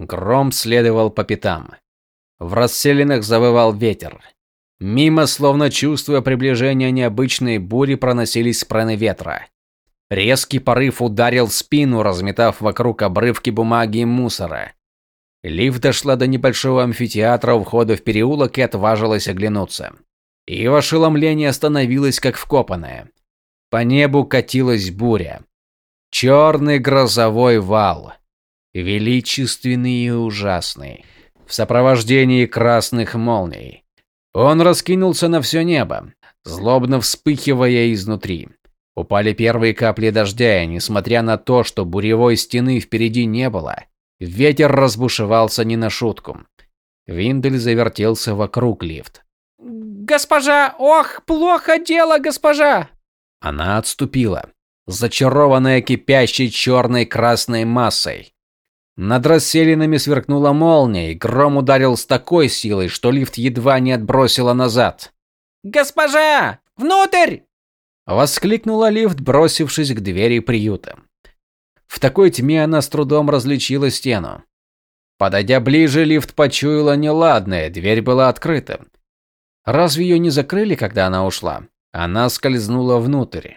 Гром следовал по пятам. В расселенных завывал ветер. Мимо, словно чувствуя приближение необычной бури, проносились спрены ветра. Резкий порыв ударил в спину, разметав вокруг обрывки бумаги и мусора. Лифт дошла до небольшого амфитеатра у входа в переулок и отважилась оглянуться. Ее ошеломление остановилось как вкопанное. По небу катилась буря. Черный грозовой вал. Величественный и ужасный. В сопровождении красных молний. Он раскинулся на все небо, злобно вспыхивая изнутри. Упали первые капли дождя, и несмотря на то, что буревой стены впереди не было, ветер разбушевался не на шутку. Виндель завертелся вокруг лифт. «Госпожа! Ох, плохо дело, госпожа!» Она отступила, зачарованная кипящей черной красной массой. Над расселинами сверкнула молния, и гром ударил с такой силой, что лифт едва не отбросило назад. «Госпожа! Внутрь!» Воскликнула лифт, бросившись к двери приюта. В такой тьме она с трудом различила стену. Подойдя ближе, лифт почуяла неладное, дверь была открыта. Разве ее не закрыли, когда она ушла? Она скользнула внутрь.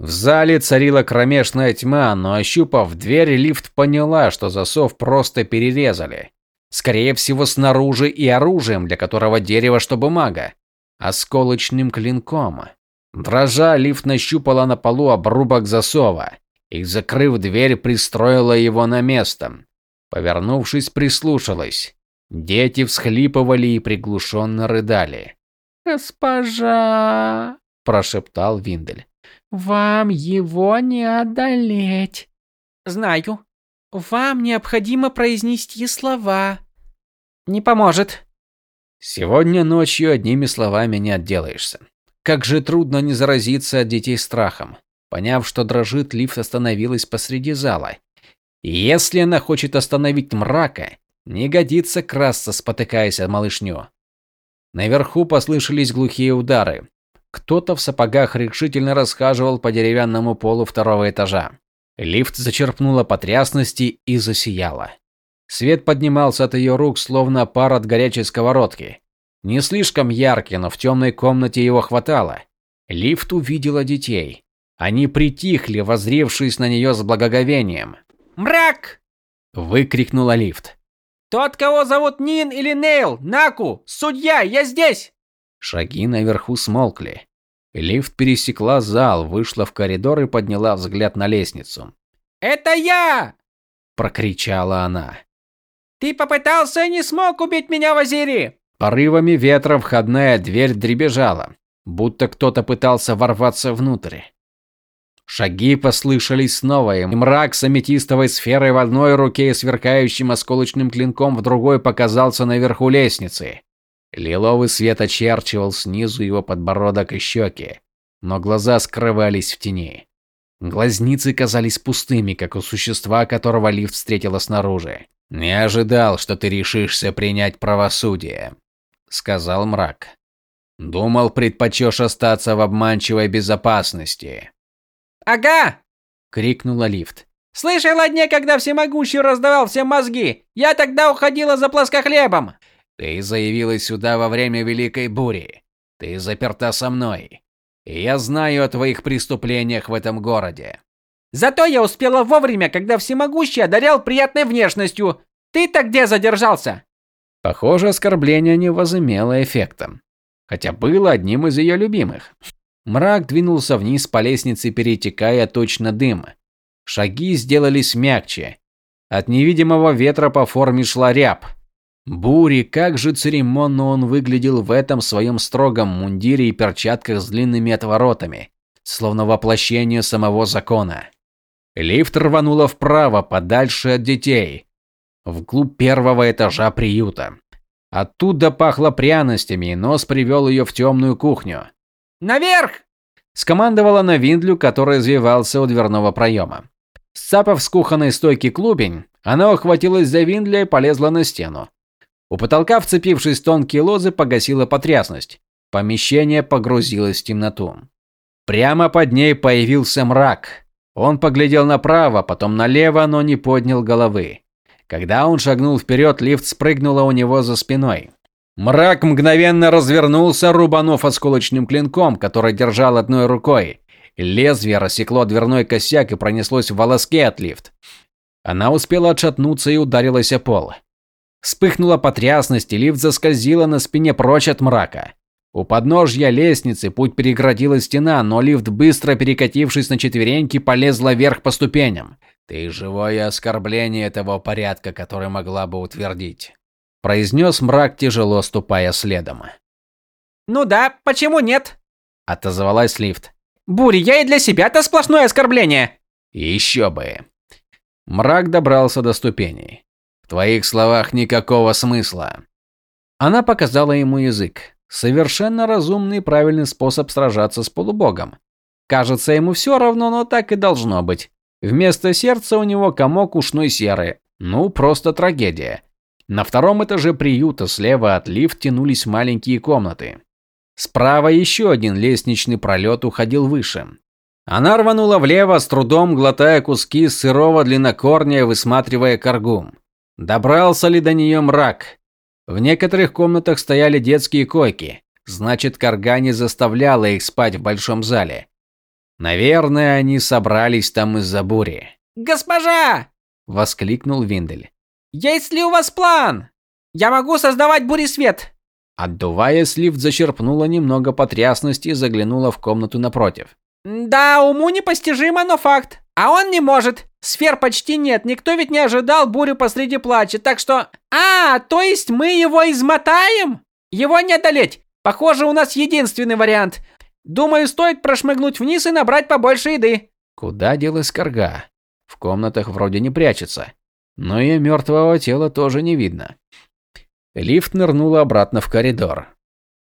В зале царила кромешная тьма, но ощупав дверь, лифт поняла, что засов просто перерезали. Скорее всего, снаружи и оружием, для которого дерево, что бумага. Осколочным клинком. Дрожа, лифт нащупала на полу обрубок засова и, закрыв дверь, пристроила его на место. Повернувшись, прислушалась. Дети всхлипывали и приглушенно рыдали. «Госпожа!» – прошептал Виндель. Вам его не одолеть. Знаю. Вам необходимо произнести слова. Не поможет. Сегодня ночью одними словами не отделаешься. Как же трудно не заразиться от детей страхом. Поняв, что дрожит, лифт остановилась посреди зала. Если она хочет остановить мрака, не годится красться, спотыкаясь о малышню. Наверху послышались глухие удары. Кто-то в сапогах решительно расхаживал по деревянному полу второго этажа. Лифт зачерпнула потрясности и засияла. Свет поднимался от ее рук, словно пар от горячей сковородки. Не слишком яркий, но в темной комнате его хватало. Лифт увидела детей. Они притихли, воззревшись на нее с благоговением. «Мрак!» – выкрикнула лифт. «Тот, кого зовут Нин или Нейл, Наку, судья, я здесь!» Шаги наверху смолкли. Лифт пересекла зал, вышла в коридор и подняла взгляд на лестницу. «Это я!» – прокричала она. «Ты попытался и не смог убить меня, Вазири!» Порывами ветра входная дверь дребезжала, будто кто-то пытался ворваться внутрь. Шаги послышались снова, и мрак с аметистовой сферой в одной руке и сверкающим осколочным клинком в другой показался наверху лестницы. Лиловый свет очерчивал снизу его подбородок и щеки, но глаза скрывались в тени. Глазницы казались пустыми, как у существа, которого лифт встретила снаружи. «Не ожидал, что ты решишься принять правосудие», — сказал мрак. «Думал, предпочешь остаться в обманчивой безопасности». «Ага!» — крикнула лифт. «Слышала дне, когда всемогущий раздавал всем мозги? Я тогда уходила за плоскохлебом!» Ты заявилась сюда во время Великой Бури. Ты заперта со мной. И я знаю о твоих преступлениях в этом городе. Зато я успела вовремя, когда всемогущий одарял приятной внешностью. Ты-то где задержался? Похоже, оскорбление не возымело эффекта. Хотя было одним из ее любимых. Мрак двинулся вниз по лестнице, перетекая точно дым. Шаги сделались мягче. От невидимого ветра по форме шла рябь. Бури, как же церемонно он выглядел в этом своем строгом мундире и перчатках с длинными отворотами, словно воплощение самого закона. Лифт рвануло вправо, подальше от детей, вглубь первого этажа приюта. Оттуда пахло пряностями, и нос привел ее в темную кухню. «Наверх!» – скомандовала на Виндлю, который извивался у дверного проема. Сцапав с кухонной стойки клубень, она ухватилась за Виндля и полезла на стену. У потолка, вцепившись в тонкие лозы, погасила потрясность. Помещение погрузилось в темноту. Прямо под ней появился мрак. Он поглядел направо, потом налево, но не поднял головы. Когда он шагнул вперед, лифт спрыгнула у него за спиной. Мрак мгновенно развернулся, рубанув осколочным клинком, который держал одной рукой. Лезвие рассекло дверной косяк и пронеслось в волоске от лифт. Она успела отшатнуться и ударилась о пол. Вспыхнула потрясность, и лифт заскользила на спине прочь от мрака. У подножья лестницы путь переградила стена, но лифт, быстро перекатившись на четвереньки, полезла вверх по ступеням. «Ты живое оскорбление того порядка, который могла бы утвердить», – произнес мрак, тяжело ступая следом. «Ну да, почему нет?» – отозвалась лифт. «Бури, я и для себя-то сплошное оскорбление!» «Еще бы!» Мрак добрался до ступеней. «В твоих словах никакого смысла». Она показала ему язык. Совершенно разумный и правильный способ сражаться с полубогом. Кажется, ему все равно, но так и должно быть. Вместо сердца у него комок ушной серы. Ну, просто трагедия. На втором этаже приюта слева от лифт тянулись маленькие комнаты. Справа еще один лестничный пролет уходил выше. Она рванула влево, с трудом глотая куски сырого длиннокорня, высматривая коргу. Добрался ли до нее мрак? В некоторых комнатах стояли детские койки. Значит, Карга не заставляла их спать в большом зале. Наверное, они собрались там из-за бури. «Госпожа!» – воскликнул Виндель. «Есть ли у вас план? Я могу создавать буресвет!» Отдуваясь, лифт зачерпнула немного потрясности и заглянула в комнату напротив. «Да, уму непостижимо, но факт. А он не может. Сфер почти нет, никто ведь не ожидал бурю посреди плача, так что... А, то есть мы его измотаем? Его не одолеть. Похоже, у нас единственный вариант. Думаю, стоит прошмыгнуть вниз и набрать побольше еды. Куда делась карга? В комнатах вроде не прячется. Но ее мертвого тела тоже не видно. Лифт нырнул обратно в коридор.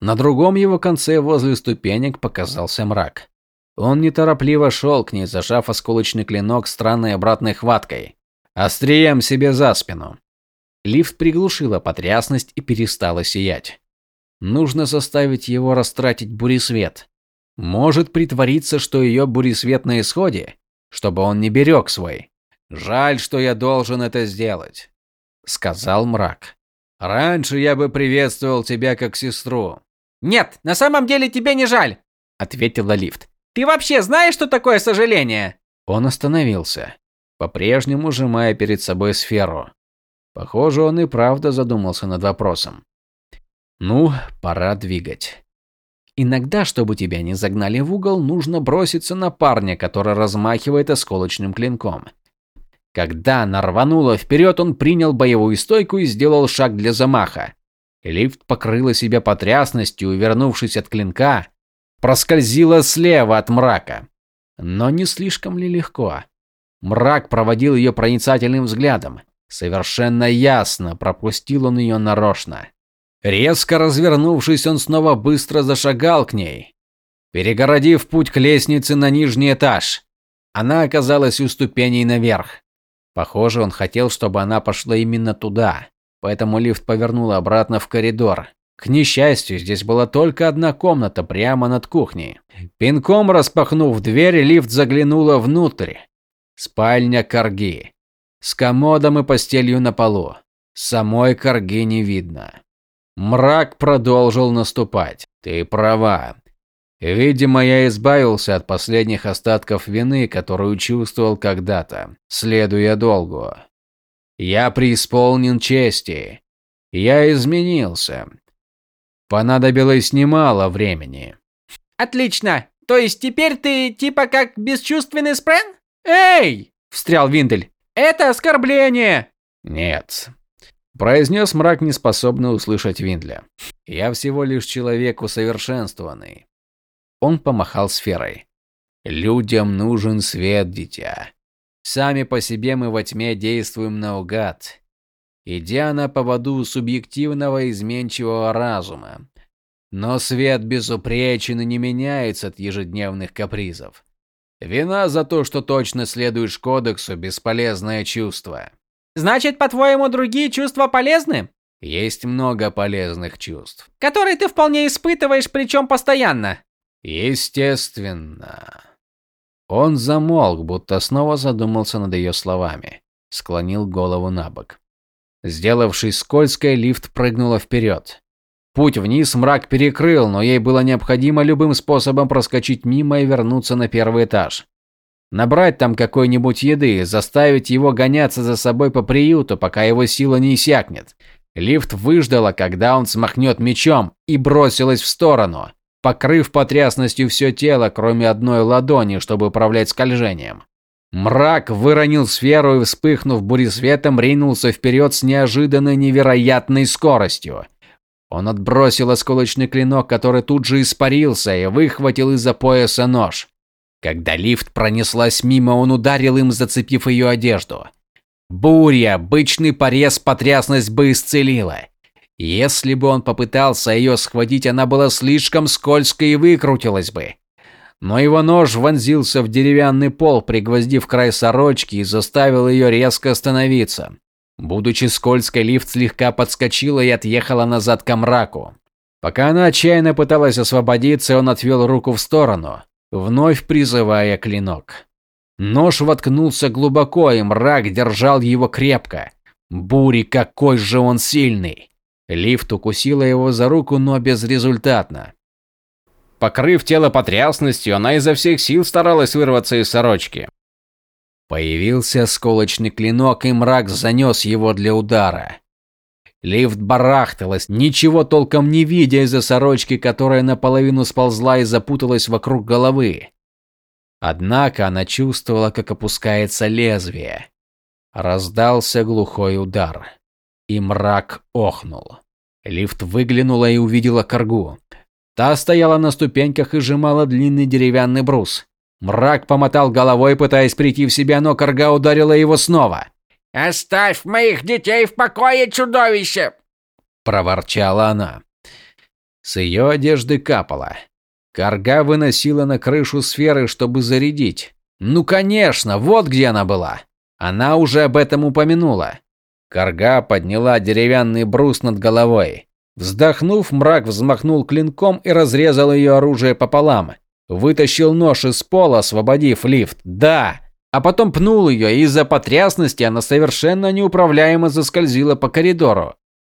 На другом его конце возле ступенек показался мрак. Он неторопливо шел к ней, зажав осколочный клинок странной обратной хваткой. Острием себе за спину. Лифт приглушила потрясность и перестала сиять. Нужно заставить его растратить буресвет. Может притвориться, что ее буресвет на исходе, чтобы он не берег свой. Жаль, что я должен это сделать, сказал мрак. Раньше я бы приветствовал тебя как сестру. Нет, на самом деле тебе не жаль, ответила лифт. Ты вообще знаешь, что такое сожаление? Он остановился, по-прежнему сжимая перед собой сферу. Похоже, он и правда задумался над вопросом. Ну, пора двигать. Иногда, чтобы тебя не загнали в угол, нужно броситься на парня, который размахивает осколочным клинком. Когда она рванула вперед, он принял боевую стойку и сделал шаг для замаха. Лифт покрыла себя потрясностью, увернувшись от клинка, проскользила слева от мрака. Но не слишком ли легко? Мрак проводил ее проницательным взглядом. Совершенно ясно пропустил он ее нарочно. Резко развернувшись, он снова быстро зашагал к ней, перегородив путь к лестнице на нижний этаж. Она оказалась у ступеней наверх. Похоже, он хотел, чтобы она пошла именно туда, поэтому лифт повернул обратно в коридор, к несчастью, здесь была только одна комната прямо над кухней. Пинком распахнув дверь, лифт заглянула внутрь. Спальня Карги. С комодом и постелью на полу. Самой Карги не видно. Мрак продолжил наступать. Ты права. Видимо, я избавился от последних остатков вины, которую чувствовал когда-то, следуя долгу. Я преисполнен чести. Я изменился. Понадобилось немало времени. Отлично. То есть теперь ты типа как бесчувственный спрен? Эй! встрял Виндель. Это оскорбление. Нет. Произнес мрак, неспособный услышать Виндля. Я всего лишь человек усовершенствованный. Он помахал сферой. Людям нужен свет, дитя. Сами по себе мы во тьме действуем наугад идя на поводу субъективного изменчивого разума. Но свет безупречен и не меняется от ежедневных капризов. Вина за то, что точно следуешь кодексу, бесполезное чувство. Значит, по-твоему, другие чувства полезны? Есть много полезных чувств. Которые ты вполне испытываешь, причем постоянно. Естественно. Он замолк, будто снова задумался над ее словами. Склонил голову на бок. Сделавшись скользкой, лифт прыгнула вперед. Путь вниз мрак перекрыл, но ей было необходимо любым способом проскочить мимо и вернуться на первый этаж. Набрать там какой-нибудь еды, заставить его гоняться за собой по приюту, пока его сила не иссякнет. Лифт выждала, когда он смахнет мечом, и бросилась в сторону, покрыв потрясностью все тело, кроме одной ладони, чтобы управлять скольжением. Мрак выронил сферу и, вспыхнув буресветом, ринулся вперед с неожиданной невероятной скоростью. Он отбросил осколочный клинок, который тут же испарился, и выхватил из-за пояса нож. Когда лифт пронеслась мимо, он ударил им, зацепив ее одежду. Буря, обычный порез потрясность бы исцелила. Если бы он попытался ее схватить, она была слишком скользкой и выкрутилась бы. Но его нож вонзился в деревянный пол, пригвоздив край сорочки и заставил ее резко остановиться. Будучи скользкой, лифт слегка подскочила и отъехала назад к мраку. Пока она отчаянно пыталась освободиться, он отвел руку в сторону, вновь призывая клинок. Нож воткнулся глубоко, и мрак держал его крепко. Бури, какой же он сильный! Лифт укусила его за руку, но безрезультатно. Покрыв тело потрясностью, она изо всех сил старалась вырваться из сорочки. Появился осколочный клинок, и мрак занес его для удара. Лифт барахталась, ничего толком не видя из-за сорочки, которая наполовину сползла и запуталась вокруг головы. Однако она чувствовала, как опускается лезвие. Раздался глухой удар. И мрак охнул. Лифт выглянула и увидела коргу. Та стояла на ступеньках и сжимала длинный деревянный брус. Мрак помотал головой, пытаясь прийти в себя, но корга ударила его снова. «Оставь моих детей в покое, чудовище!» – проворчала она. С ее одежды капало. Карга выносила на крышу сферы, чтобы зарядить. Ну, конечно, вот где она была. Она уже об этом упомянула. Карга подняла деревянный брус над головой. Вздохнув, мрак взмахнул клинком и разрезал ее оружие пополам. Вытащил нож из пола, освободив лифт. Да! А потом пнул ее, и из-за потрясности она совершенно неуправляемо заскользила по коридору.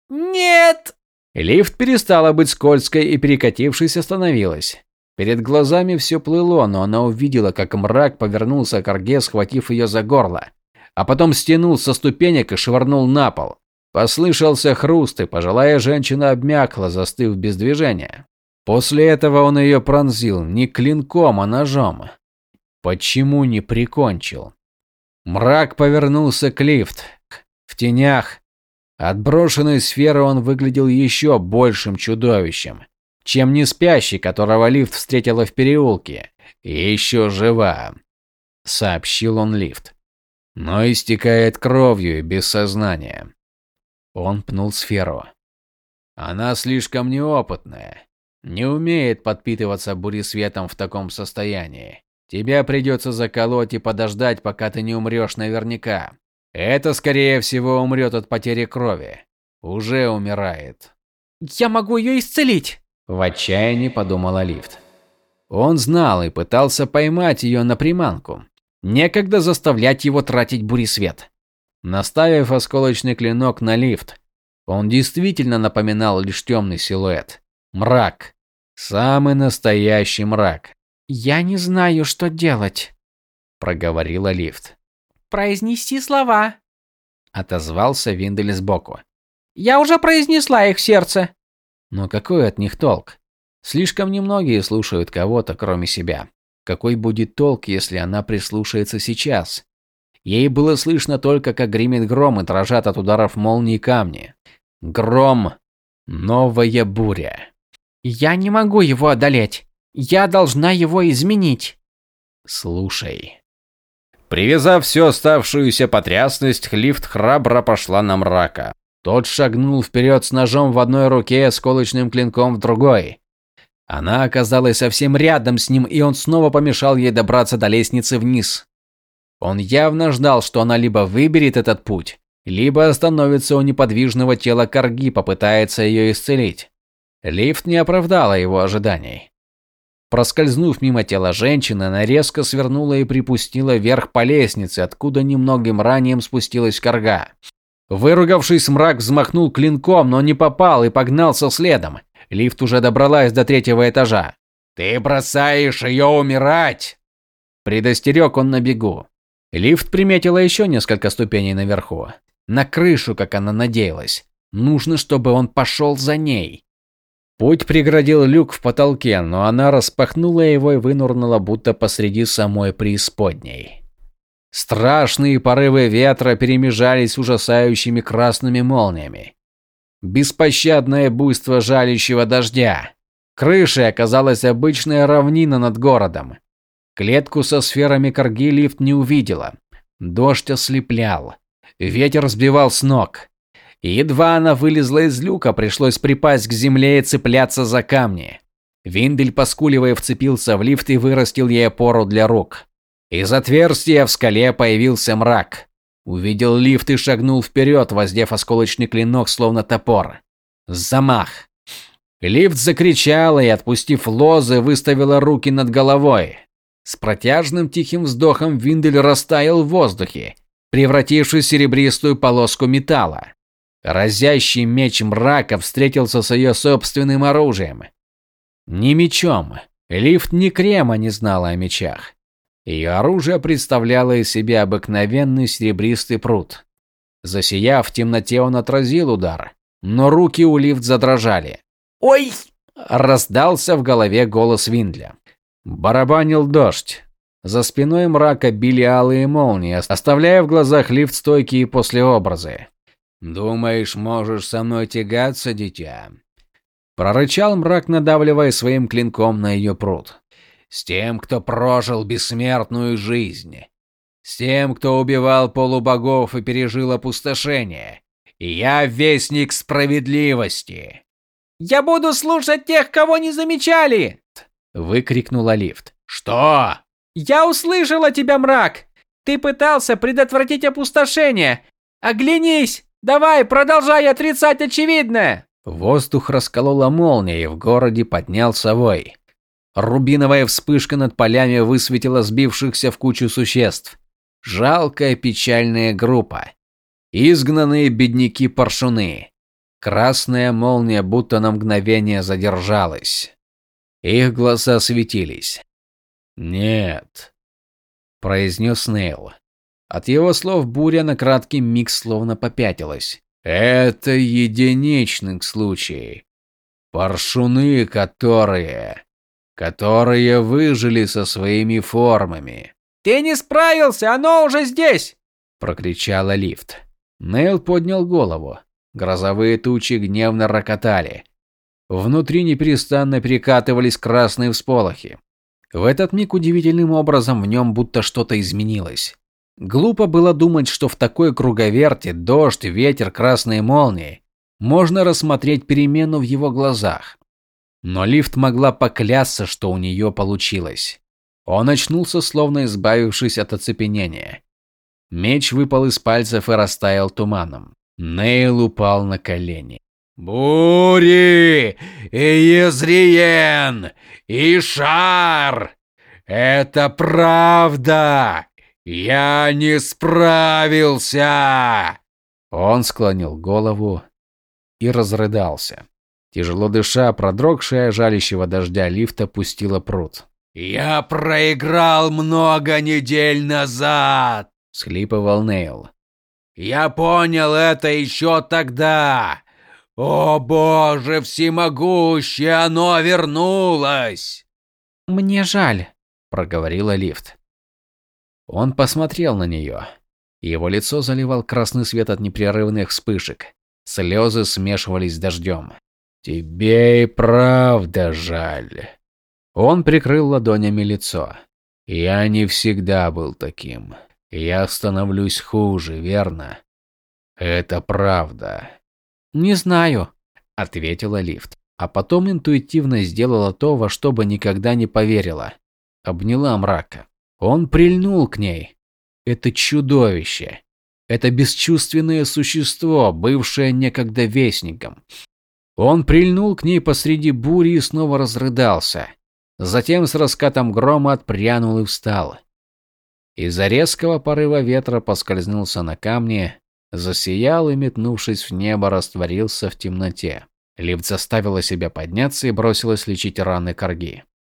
«Нет!» Лифт перестала быть скользкой и, перекатившись, остановилась. Перед глазами все плыло, но она увидела, как мрак повернулся к Арге, схватив ее за горло. А потом стянул со ступенек и швырнул на пол. Послышался хруст, и пожилая женщина обмякла, застыв без движения. После этого он ее пронзил не клинком, а ножом. Почему не прикончил? Мрак повернулся к лифт. В тенях от брошенной сферы он выглядел еще большим чудовищем чем не спящий, которого лифт встретила в переулке. И еще жива, сообщил он лифт. Но истекает кровью и без сознания. Он пнул сферу. Она слишком неопытная. Не умеет подпитываться буресветом в таком состоянии. Тебя придется заколоть и подождать, пока ты не умрешь наверняка. Это, скорее всего, умрет от потери крови. Уже умирает. Я могу ее исцелить. В отчаянии подумала лифт. Он знал и пытался поймать ее на приманку. Некогда заставлять его тратить буресвет. Наставив осколочный клинок на лифт, он действительно напоминал лишь темный силуэт. Мрак. Самый настоящий мрак. «Я не знаю, что делать», – проговорила лифт. «Произнести слова», – отозвался Виндель сбоку. «Я уже произнесла их в сердце». Но какой от них толк? Слишком немногие слушают кого-то, кроме себя. Какой будет толк, если она прислушается сейчас? Ей было слышно только, как гремит гром и дрожат от ударов молнии камни. Гром. Новая буря. Я не могу его одолеть. Я должна его изменить. Слушай. Привязав всю оставшуюся потрясность, лифт храбро пошла на мрака. Тот шагнул вперед с ножом в одной руке, с колочным клинком в другой. Она оказалась совсем рядом с ним, и он снова помешал ей добраться до лестницы вниз. Он явно ждал, что она либо выберет этот путь, либо остановится у неподвижного тела Карги, попытается ее исцелить. Лифт не оправдала его ожиданий. Проскользнув мимо тела женщины, она резко свернула и припустила вверх по лестнице, откуда немногим ранее спустилась Карга. Выругавшись, мрак взмахнул клинком, но не попал и погнался следом. Лифт уже добралась до третьего этажа. «Ты бросаешь ее умирать!» Предостерег он на бегу. Лифт приметила еще несколько ступеней наверху. На крышу, как она надеялась. Нужно, чтобы он пошел за ней. Путь преградил люк в потолке, но она распахнула его и вынурнула будто посреди самой преисподней. Страшные порывы ветра перемежались ужасающими красными молниями. Беспощадное буйство жалящего дождя. Крышей оказалась обычная равнина над городом. Клетку со сферами корги лифт не увидела. Дождь ослеплял. Ветер сбивал с ног. Едва она вылезла из люка, пришлось припасть к земле и цепляться за камни. Виндель, поскуливая, вцепился в лифт и вырастил ей опору для рук. Из отверстия в скале появился мрак. Увидел лифт и шагнул вперед, воздев осколочный клинок, словно топор. Замах. Лифт закричала и, отпустив лозы, выставила руки над головой. С протяжным тихим вздохом Виндель растаял в воздухе, превратившись в серебристую полоску металла. Разящий меч мрака встретился с ее собственным оружием. Ни мечом. Лифт ни крема не знала о мечах. Ее оружие представляло из себя обыкновенный серебристый пруд. Засияв в темноте, он отразил удар, но руки у лифт задрожали. «Ой!» – раздался в голове голос Виндля. Барабанил дождь. За спиной мрака били алые молнии, оставляя в глазах лифт стойкие послеобразы. «Думаешь, можешь со мной тягаться, дитя?» Прорычал мрак, надавливая своим клинком на ее пруд. «С тем, кто прожил бессмертную жизнь. С тем, кто убивал полубогов и пережил опустошение. Я вестник справедливости!» «Я буду слушать тех, кого не замечали!» Выкрикнула лифт. «Что?» «Я услышала тебя, мрак! Ты пытался предотвратить опустошение! Оглянись! Давай, продолжай отрицать очевидное!» Воздух расколола молния, и в городе поднялся вой. Рубиновая вспышка над полями высветила сбившихся в кучу существ. Жалкая печальная группа. Изгнанные бедняки-паршуны. Красная молния будто на мгновение задержалась. Их глаза светились. «Нет», – произнес Нейл. От его слов буря на краткий миг словно попятилась. Это единичный случай. Паршуны, которые... которые выжили со своими формами. «Ты не справился, оно уже здесь!» – прокричала лифт. Нейл поднял голову. Грозовые тучи гневно рокотали. Внутри неперестанно перекатывались красные всполохи. В этот миг удивительным образом в нем будто что-то изменилось. Глупо было думать, что в такой круговерте дождь, ветер, красные молнии можно рассмотреть перемену в его глазах. Но лифт могла поклясться, что у нее получилось. Он очнулся, словно избавившись от оцепенения. Меч выпал из пальцев и растаял туманом. Нейл упал на колени. «Бури! И Езриен! И Шар! Это правда! «Я не справился!» Он склонил голову и разрыдался. Тяжело дыша, продрогшая жалящего дождя лифта пустила пруд. «Я проиграл много недель назад!» – схлипывал Нейл. «Я понял это еще тогда! О боже всемогущий, оно вернулось!» «Мне жаль», – проговорила лифт. Он посмотрел на нее. Его лицо заливал красный свет от непрерывных вспышек. Слезы смешивались с дождем. «Тебе и правда жаль». Он прикрыл ладонями лицо. «Я не всегда был таким. Я становлюсь хуже, верно?» «Это правда». «Не знаю», — ответила лифт. А потом интуитивно сделала то, во что бы никогда не поверила. Обняла мрака. Он прильнул к ней. Это чудовище. Это бесчувственное существо, бывшее некогда вестником. Он прильнул к ней посреди бури и снова разрыдался. Затем с раскатом грома отпрянул и встал. Из-за резкого порыва ветра поскользнулся на камне засиял и, метнувшись в небо, растворился в темноте. Лифт заставила себя подняться и бросилась лечить раны Карги.